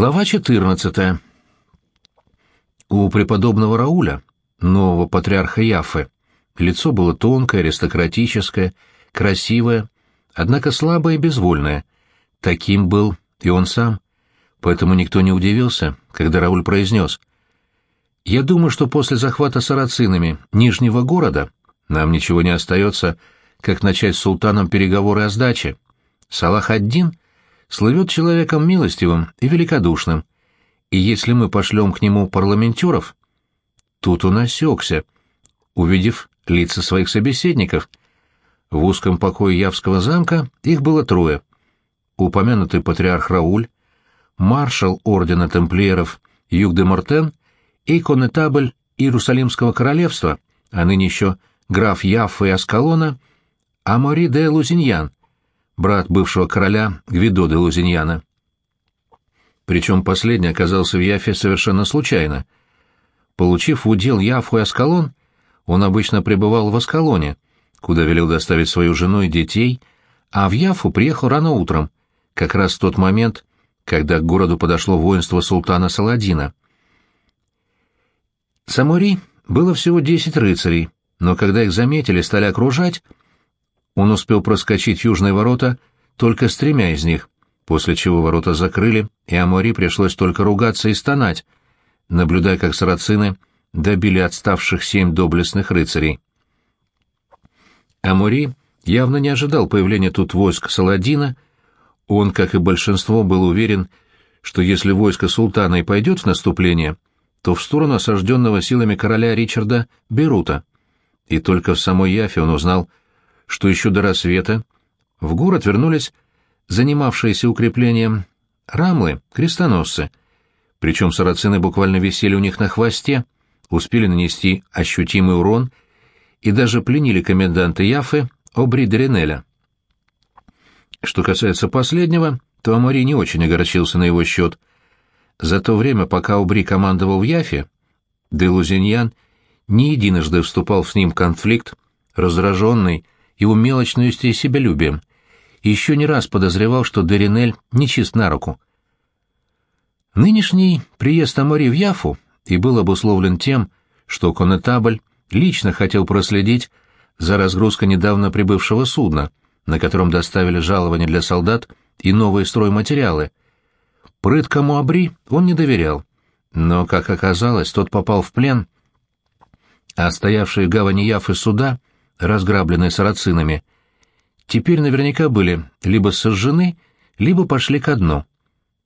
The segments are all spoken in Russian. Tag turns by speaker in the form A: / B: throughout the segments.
A: Глава 14. У преподобного Рауля, нового патриарха Яфы, лицо было тонкое, аристократическое, красивое, однако слабое и безвольное. Таким был и он сам. Поэтому никто не удивился, когда Рауль произнес. «Я думаю, что после захвата сарацинами Нижнего города нам ничего не остается, как начать с султаном переговоры о сдаче. Салах-ад-Дин слывет человеком милостивым и великодушным, и если мы пошлем к нему парламентеров...» Тут он осекся, увидев лица своих собеседников. В узком покое Явского замка их было трое. Упомянутый патриарх Рауль, маршал ордена тамплиеров Юг де Мортен и конетабль Иерусалимского королевства, а ныне еще граф Яффа и Аскалона, Амори де Лузиньян, брат бывшего короля Гвидо де Лузиньяна. Причем последний оказался в Яфе совершенно случайно. Получив удел Яфу и Аскалон, он обычно пребывал в Аскалоне, куда велел доставить свою жену и детей, а в Яфу приехал рано утром, как раз в тот момент, когда к городу подошло воинство султана Саладина. Самури было всего десять рыцарей, но когда их заметили, стали окружать, он успел проскочить южные ворота только с тремя из них, после чего ворота закрыли, и Амори пришлось только ругаться и стонать, наблюдая, как сарацины добили отставших семь доблестных рыцарей. Амори явно не ожидал появления тут войск Саладина, он, как и большинство, был уверен, что если войско султана и пойдет в наступление, то в сторону осажденного силами короля Ричарда Берута. И только в самой Яфе он узнал, что еще до рассвета в город вернулись занимавшиеся укреплением рамлы, крестоносцы, причем сарацины буквально висели у них на хвосте, успели нанести ощутимый урон и даже пленили коменданта Яфы Обри Деренеля. Что касается последнего, то Амари не очень огорчился на его счет. За то время, пока Обри командовал в Яфе, Делузиньян не единожды вступал с ним в конфликт, раздраженный его мелочностью и себялюбием, еще не раз подозревал, что Деринель нечист на руку. Нынешний приезд Амори в Яфу и был обусловлен тем, что конетабль лично хотел проследить за разгрузкой недавно прибывшего судна, на котором доставили жалования для солдат и новые стройматериалы. Прыткому Абри он не доверял, но, как оказалось, тот попал в плен, а стоявшие в гавани Яфы суда разграбленные сарацинами, теперь наверняка были либо сожжены, либо пошли ко дну.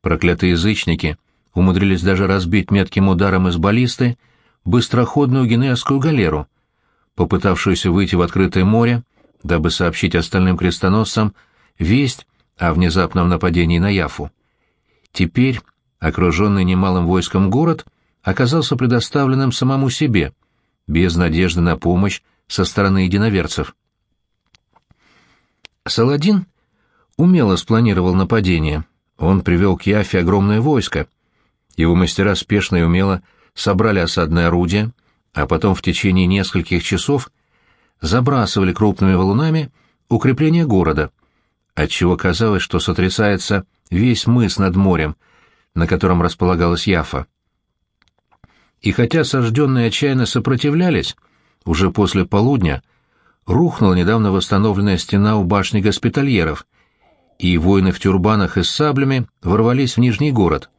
A: Проклятые язычники умудрились даже разбить метким ударом из баллисты быстроходную генеасскую галеру, попытавшуюся выйти в открытое море, дабы сообщить остальным крестоносцам весть о внезапном нападении на Яфу. Теперь, окруженный немалым войском город, оказался предоставленным самому себе, без надежды на помощь со стороны единоверцев. Саладин умело спланировал нападение. Он привел к Яфе огромное войско. Его мастера спешно и умело собрали осадное орудие, а потом в течение нескольких часов забрасывали крупными валунами укрепление города, отчего казалось, что сотрясается весь мыс над морем, на котором располагалась Яфа. И хотя сожженные отчаянно сопротивлялись, уже после полудня рухнула недавно восстановленная стена у башни госпитальеров, и воины в тюрбанах и с саблями ворвались в Нижний город.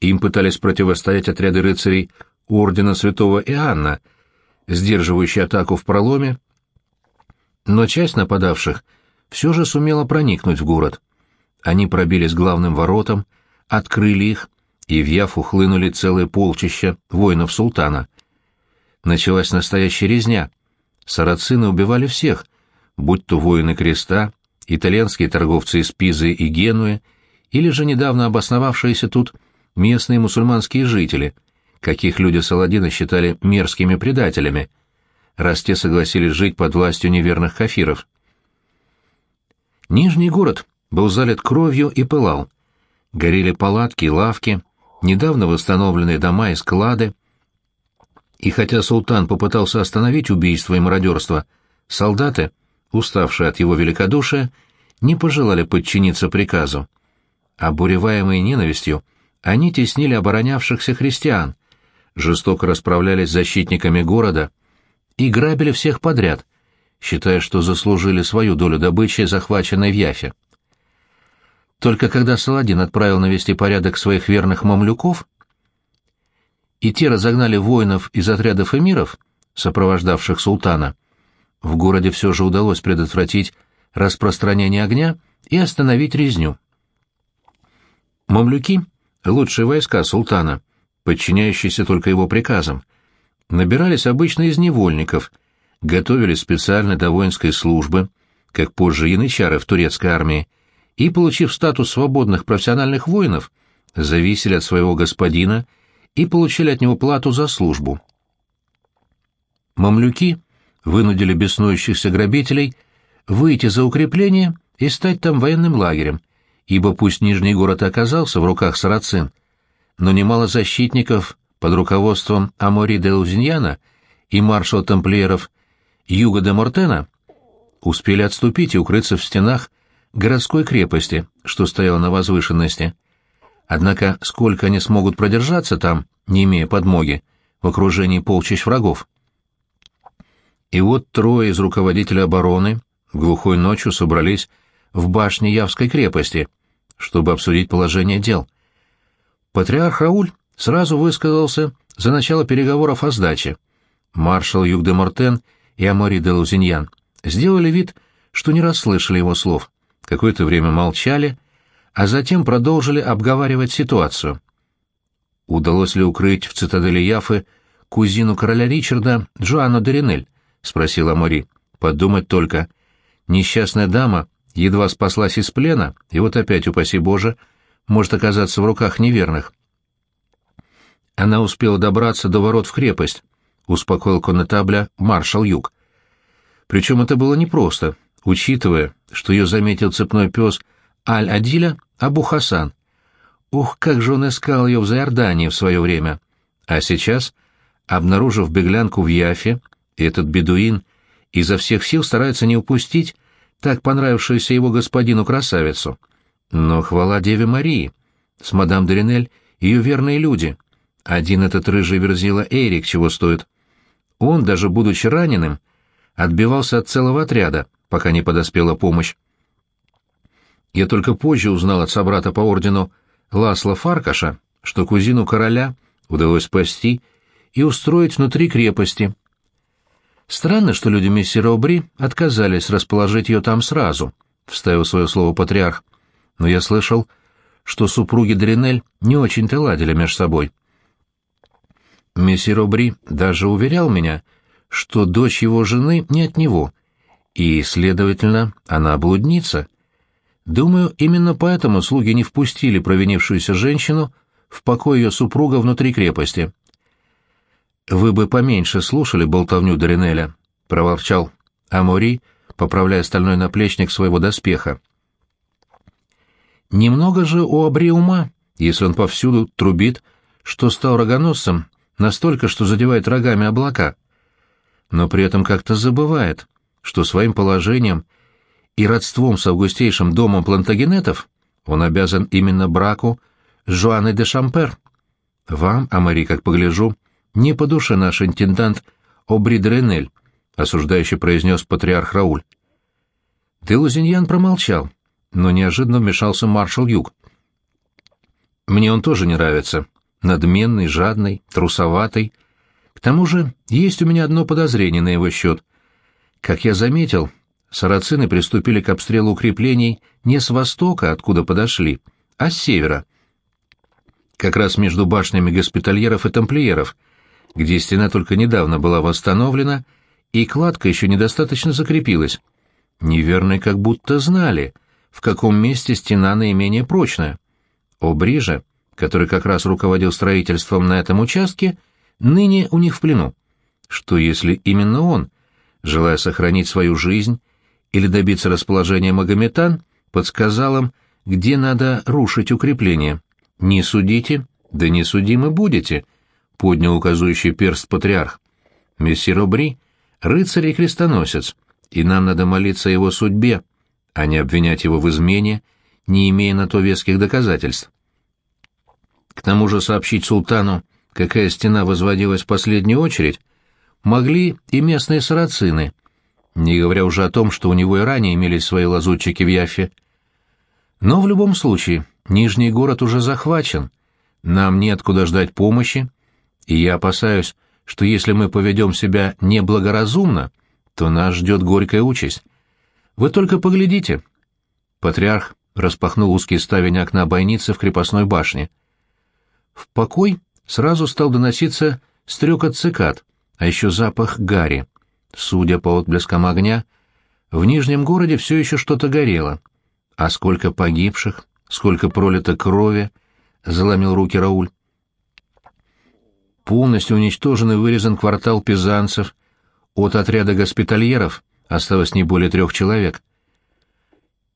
A: Им пытались противостоять отряды рыцарей ордена святого Иоанна, сдерживающие атаку в проломе, но часть нападавших все же сумела проникнуть в город. Они пробились главным воротам, открыли их, и в Яфу хлынули целые полчища воинов султана началась настоящая резня. Сарацины убивали всех, будь то воины креста, итальянские торговцы из Пизы и Генуи, или же недавно обосновавшиеся тут местные мусульманские жители, каких люди Саладина считали мерзкими предателями, раз те согласились жить под властью неверных кафиров. Нижний город был залит кровью и пылал. Горели палатки и лавки, недавно восстановленные дома и склады, и хотя султан попытался остановить убийство и мародерство, солдаты, уставшие от его великодушия, не пожелали подчиниться приказу. Обуреваемые ненавистью, они теснили оборонявшихся христиан, жестоко расправлялись с защитниками города и грабили всех подряд, считая, что заслужили свою долю добычи, захваченной в Яфе. Только когда Саладин отправил навести порядок своих верных мамлюков, и те разогнали воинов из отрядов эмиров, сопровождавших султана, в городе все же удалось предотвратить распространение огня и остановить резню. Мамлюки — лучшие войска султана, подчиняющиеся только его приказам, набирались обычно из невольников, готовились специально до воинской службы, как позже янычары в турецкой армии, и, получив статус свободных профессиональных воинов, зависели от своего господина и получили от него плату за службу. Мамлюки вынудили беснующихся грабителей выйти за укрепление и стать там военным лагерем, ибо пусть Нижний город оказался в руках сарацин, но немало защитников под руководством Амори де Лузиньяна и маршала тамплиеров Юга де Мортена успели отступить и укрыться в стенах городской крепости, что стояла на возвышенности. Однако сколько они смогут продержаться там, не имея подмоги, в окружении полчищ врагов? И вот трое из руководителя обороны глухой ночью собрались в башне Явской крепости, чтобы обсудить положение дел. Патриарх Рауль сразу высказался за начало переговоров о сдаче. Маршал Юг де Мортен и Амори де Лузиньян сделали вид, что не расслышали его слов. Какое-то время молчали, а затем продолжили обговаривать ситуацию. Удалось ли укрыть в цитадели Яфы кузину короля Ричарда Джоанну Деринель? — спросила Мори. «Подумать только. Несчастная дама едва спаслась из плена, и вот опять, упаси Боже, может оказаться в руках неверных». Она успела добраться до ворот в крепость, — успокоил коннетабля маршал Юг. Причем это было непросто, учитывая, что ее заметил цепной пес Аль-Адиля Абу Хасан. Ух, как же он искал ее в Зайордании в свое время! А сейчас, обнаружив беглянку в Яфе, этот бедуин изо всех сил старается не упустить так понравившуюся его господину красавицу. Но хвала Деве Марии! С мадам Деринель ее верные люди. Один этот рыжий верзила Эрик чего стоит. Он, даже будучи раненым, отбивался от целого отряда, пока не подоспела помощь. Я только позже узнал от собрата по ордену Ласла Фаркаша, что кузину короля удалось спасти и устроить внутри крепости, Странно, что люди мессира Обри отказались расположить ее там сразу, — вставил свое слово патриарх. Но я слышал, что супруги Дринель не очень-то ладили между собой. Мессир Обри даже уверял меня, что дочь его жены не от него, и, следовательно, она блудница. Думаю, именно поэтому слуги не впустили провинившуюся женщину в покой ее супруга внутри крепости. «Вы бы поменьше слушали болтовню Доринеля», — проворчал Амори, поправляя стальной наплечник своего доспеха. «Немного же у Абри ума, если он повсюду трубит, что стал рогоносцем настолько, что задевает рогами облака, но при этом как-то забывает, что своим положением и родством с августейшим домом плантагенетов он обязан именно браку с Жуаной де Шампер. Вам, Амари, как погляжу, не по душе наш интендант Обри Дренель, осуждающий произнес патриарх Рауль. Делузиньян промолчал, но неожиданно вмешался маршал Юг. Мне он тоже не нравится. Надменный, жадный, трусоватый. К тому же есть у меня одно подозрение на его счет. Как я заметил, сарацины приступили к обстрелу укреплений не с востока, откуда подошли, а с севера. Как раз между башнями госпитальеров и тамплиеров, где стена только недавно была восстановлена, и кладка еще недостаточно закрепилась. Неверные как будто знали, в каком месте стена наименее прочная. Обри же, который как раз руководил строительством на этом участке, ныне у них в плену. Что если именно он, желая сохранить свою жизнь или добиться расположения Магометан, подсказал им, где надо рушить укрепление? Не судите, да не судимы будете —— поднял указующий перст патриарх. «Мессир Обри — рыцарь и крестоносец, и нам надо молиться о его судьбе, а не обвинять его в измене, не имея на то веских доказательств. К тому же сообщить султану, какая стена возводилась в последнюю очередь, могли и местные сарацины, не говоря уже о том, что у него и ранее имелись свои лазутчики в Яфе. Но в любом случае, Нижний город уже захвачен, нам неоткуда ждать помощи, и я опасаюсь, что если мы поведем себя неблагоразумно, то нас ждет горькая участь. Вы только поглядите. Патриарх распахнул узкий ставень окна бойницы в крепостной башне. В покой сразу стал доноситься стрекот цикад, а еще запах гари. Судя по отблескам огня, в Нижнем городе все еще что-то горело. А сколько погибших, сколько пролито крови, — заломил руки Рауль. Полностью уничтожен и вырезан квартал пизанцев. От отряда госпитальеров осталось не более трех человек.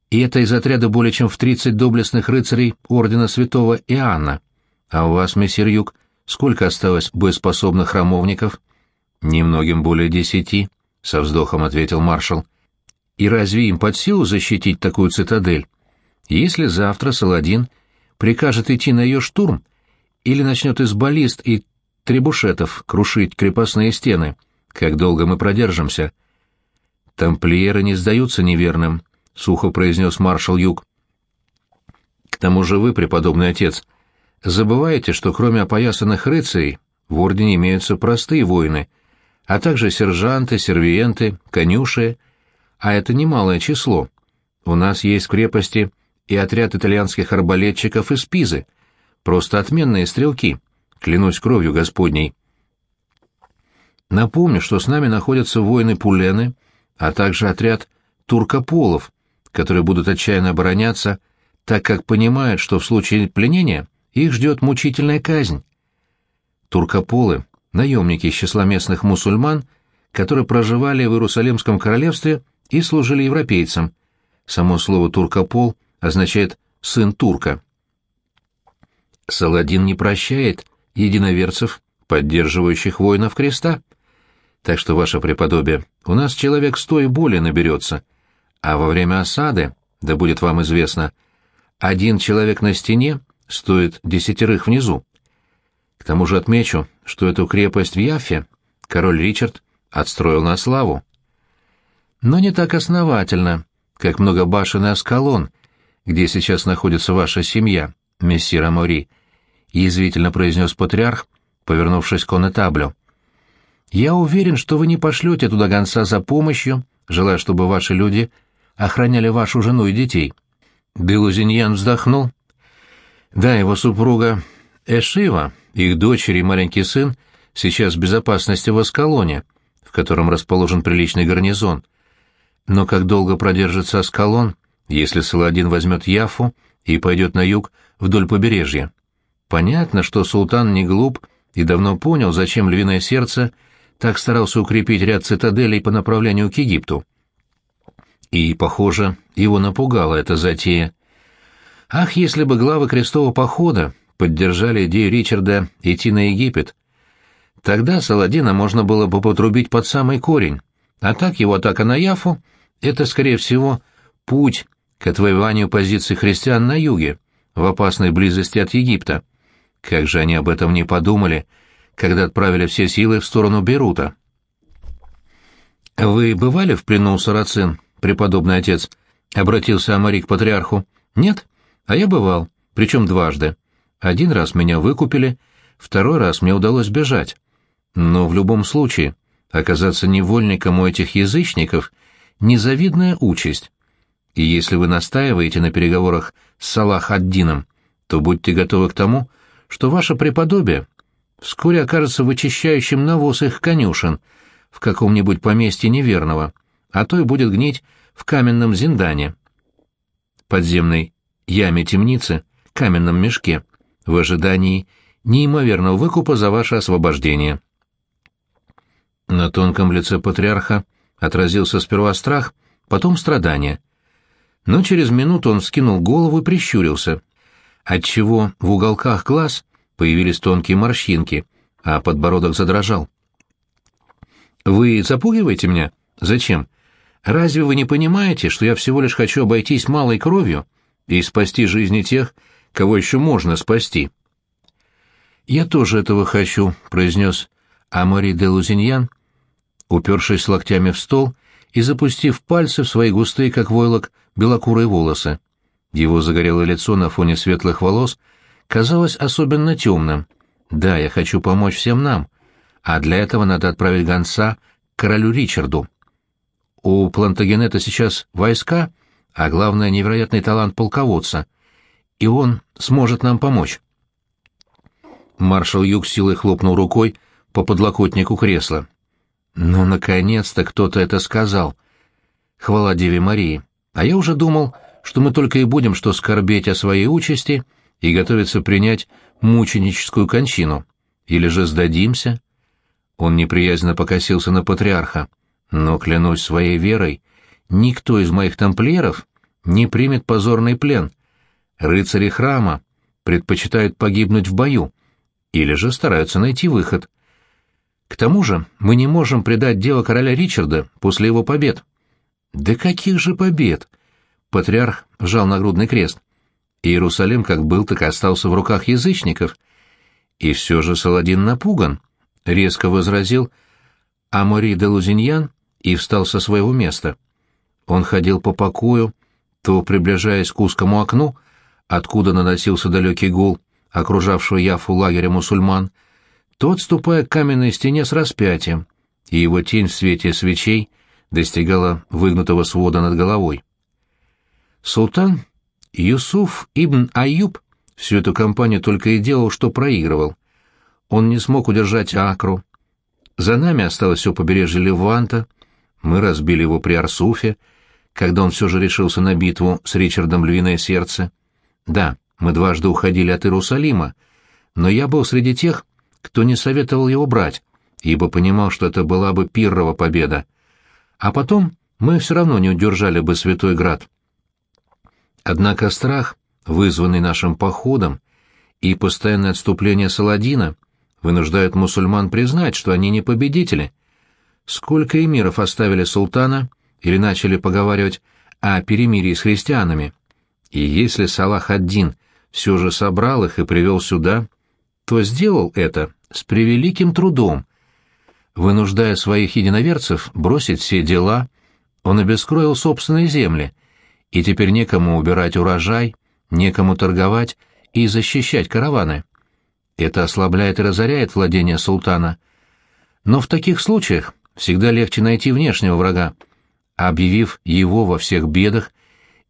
A: И это из отряда более чем в тридцать доблестных рыцарей ордена святого Иоанна. А у вас, мессир Юг, сколько осталось боеспособных храмовников? Немногим более десяти, — со вздохом ответил маршал. И разве им под силу защитить такую цитадель? Если завтра Саладин прикажет идти на ее штурм или начнет из баллист и требушетов крушить крепостные стены, как долго мы продержимся? Тамплиеры не сдаются неверным, — сухо произнес маршал Юг. К тому же вы, преподобный отец, — Забываете, что кроме опоясанных рыцарей в ордене имеются простые воины, а также сержанты, сервиенты, конюши, а это немалое число. У нас есть в крепости и отряд итальянских арбалетчиков из Пизы, просто отменные стрелки, клянусь кровью Господней. Напомню, что с нами находятся воины Пулены, а также отряд туркополов, которые будут отчаянно обороняться, так как понимают, что в случае пленения их ждет мучительная казнь. Туркополы — наемники из числа местных мусульман, которые проживали в Иерусалимском королевстве и служили европейцам. Само слово «туркопол» означает «сын турка». Саладин не прощает единоверцев, поддерживающих воинов креста. Так что, ваше преподобие, у нас человек сто и более наберется, а во время осады, да будет вам известно, один человек на стене стоит десятерых внизу. К тому же отмечу, что эту крепость в Яффе король Ричард отстроил на славу. Но не так основательно, как многобашенный Аскалон, где сейчас находится ваша семья, мессир Амори, язвительно произнес патриарх, повернувшись к конетаблю. Я уверен, что вы не пошлете туда гонца за помощью, желая, чтобы ваши люди охраняли вашу жену и детей. Белузиньян вздохнул да, его супруга Эшива, их дочери и маленький сын сейчас в безопасности в Аскалоне, в котором расположен приличный гарнизон. Но как долго продержится Аскалон, если Саладин возьмет Яфу и пойдет на юг вдоль побережья? Понятно, что султан не глуп и давно понял, зачем львиное сердце так старался укрепить ряд цитаделей по направлению к Египту. И, похоже, его напугала эта затея. Ах, если бы главы крестового похода поддержали идею Ричарда идти на Египет. Тогда Саладина можно было бы потрубить под самый корень, а так его атака на Яфу — это, скорее всего, путь к отвоеванию позиций христиан на юге, в опасной близости от Египта. Как же они об этом не подумали, когда отправили все силы в сторону Бейрута? «Вы бывали в плену у сарацин, преподобный отец?» — обратился Амари к патриарху. «Нет?» А я бывал, причем дважды. Один раз меня выкупили, второй раз мне удалось бежать. Но в любом случае, оказаться невольником у этих язычников — незавидная участь. И если вы настаиваете на переговорах с Салах-ад-Дином, то будьте готовы к тому, что ваше преподобие вскоре окажется вычищающим навоз их конюшен в каком-нибудь поместье неверного, а то и будет гнить в каменном зиндане. Подземный яме темницы, каменном мешке, в ожидании неимоверного выкупа за ваше освобождение. На тонком лице патриарха отразился сперва страх, потом страдание. Но через минуту он вскинул голову и прищурился, отчего в уголках глаз появились тонкие морщинки, а подбородок задрожал. «Вы запугиваете меня? Зачем? Разве вы не понимаете, что я всего лишь хочу обойтись малой кровью и спасти жизни тех, кого еще можно спасти. «Я тоже этого хочу», — произнес Амари де Лузиньян, упершись локтями в стол и запустив пальцы в свои густые, как войлок, белокурые волосы. Его загорелое лицо на фоне светлых волос казалось особенно темным. «Да, я хочу помочь всем нам, а для этого надо отправить гонца к королю Ричарду. У Плантагенета сейчас войска, а главное, невероятный талант полководца, и он сможет нам помочь». Маршал Юг силой хлопнул рукой по подлокотнику кресла. «Ну, наконец-то кто-то это сказал. Хвала Деве Марии. А я уже думал, что мы только и будем что скорбеть о своей участи и готовиться принять мученическую кончину. Или же сдадимся?» Он неприязненно покосился на патриарха. «Но, клянусь своей верой, никто из моих тамплиеров не примет позорный плен. Рыцари храма предпочитают погибнуть в бою, или же стараются найти выход. К тому же мы не можем предать дело короля Ричарда после его побед. Да каких же побед? Патриарх сжал нагрудный крест. Иерусалим как был, так и остался в руках язычников. И все же Саладин напуган, — резко возразил Амори де Лузиньян и встал со своего места. Он ходил по покою, то приближаясь к узкому окну, откуда наносился далекий гул, окружавшего Яфу лагеря мусульман, то отступая к каменной стене с распятием, и его тень в свете свечей достигала выгнутого свода над головой. Султан Юсуф ибн Аюб всю эту кампанию только и делал, что проигрывал. Он не смог удержать Акру. За нами осталось все побережье Леванта, мы разбили его при Арсуфе, когда он все же решился на битву с Ричардом Львиное Сердце. Да, мы дважды уходили от Иерусалима, но я был среди тех, кто не советовал его брать, ибо понимал, что это была бы пиррова победа. А потом мы все равно не удержали бы Святой Град. Однако страх, вызванный нашим походом, и постоянное отступление Саладина вынуждают мусульман признать, что они не победители. Сколько эмиров оставили султана или начали поговаривать о перемирии с христианами. И если Салах ад-Дин все же собрал их и привел сюда, то сделал это с превеликим трудом. Вынуждая своих единоверцев бросить все дела, он обескроил собственные земли, и теперь некому убирать урожай, некому торговать и защищать караваны. Это ослабляет и разоряет владение султана. Но в таких случаях всегда легче найти внешнего врага, объявив его во всех бедах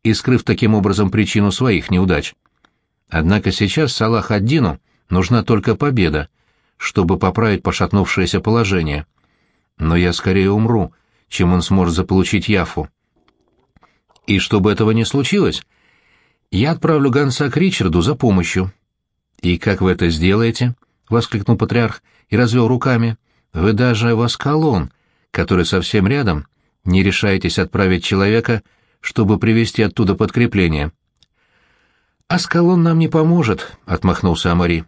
A: и скрыв таким образом причину своих неудач. Однако сейчас Салах ад-Дину нужна только победа, чтобы поправить пошатнувшееся положение. Но я скорее умру, чем он сможет заполучить Яфу. И чтобы этого не случилось, я отправлю гонца к Ричарду за помощью. «И как вы это сделаете?» — воскликнул патриарх и развел руками. «Вы даже в Аскалон, который совсем рядом, не решаетесь отправить человека, чтобы привести оттуда подкрепление. «Аскалон нам не поможет», — отмахнулся Амари.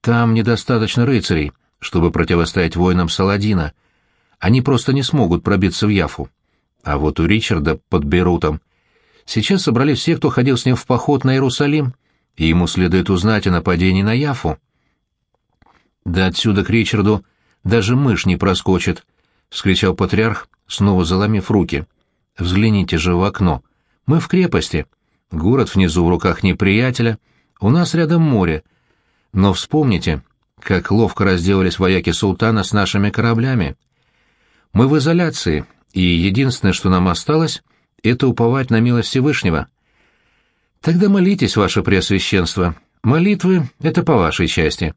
A: «Там недостаточно рыцарей, чтобы противостоять воинам Саладина. Они просто не смогут пробиться в Яфу. А вот у Ричарда под Бейрутом сейчас собрали все, кто ходил с ним в поход на Иерусалим, и ему следует узнать о нападении на Яфу». «Да отсюда к Ричарду даже мышь не проскочит», — вскричал патриарх, снова заломив руки. «Взгляните же в окно. Мы в крепости». Город внизу в руках неприятеля, у нас рядом море. Но вспомните, как ловко разделались вояки султана с нашими кораблями. Мы в изоляции, и единственное, что нам осталось, это уповать на милость Всевышнего. Тогда молитесь, ваше преосвященство. Молитвы — это по вашей части.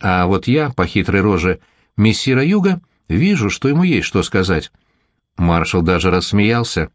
A: А вот я, по хитрой роже мессира Юга, вижу, что ему есть что сказать. Маршал даже рассмеялся.